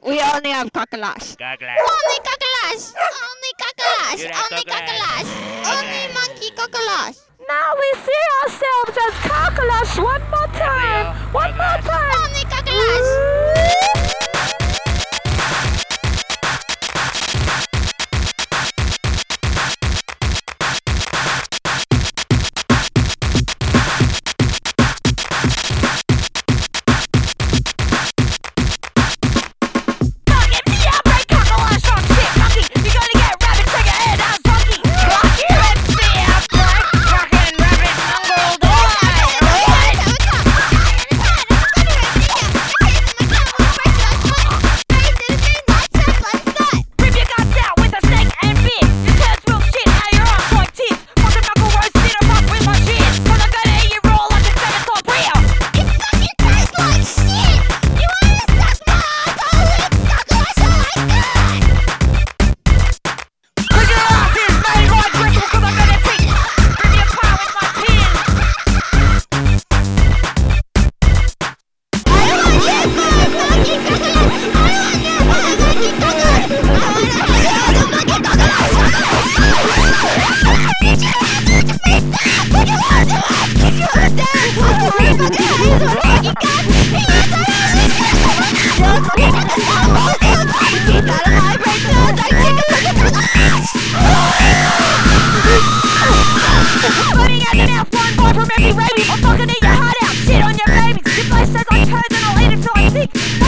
We only have cockalash. Cockalash. Only cockalash. Only cockalash. Only cockalash? cockalash. Only monkey cockalash. Now we see ourselves as cockalash one more time. One more time. Only cockalash. Mouth one boy from every rabies. I'm fucking eat your heart out. Shit on your babies. Your place tastes like turds and I'll eat it till I'm sick.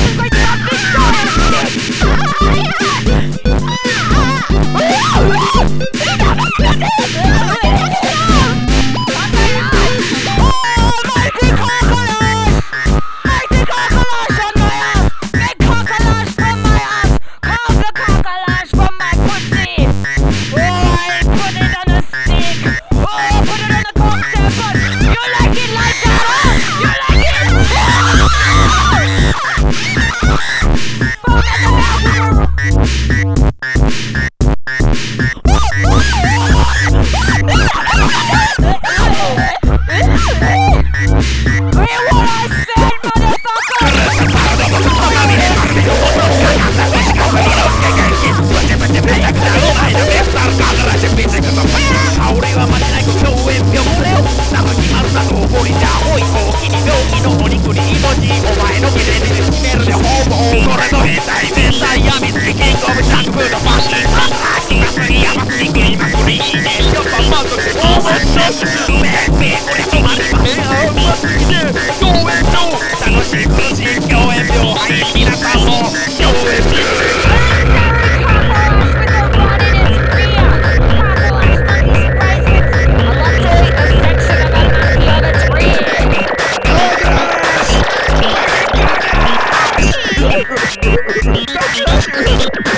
にお前のビレにスメルでホームオンそれと変態天才やみキングオブジャンクフーシンハッハッキングリアマスリキンマクリーネションマン満足オーバーショットスメッペ俺止まりませんオーバーショット演の楽しい無人共演病廃棄 I'm sorry.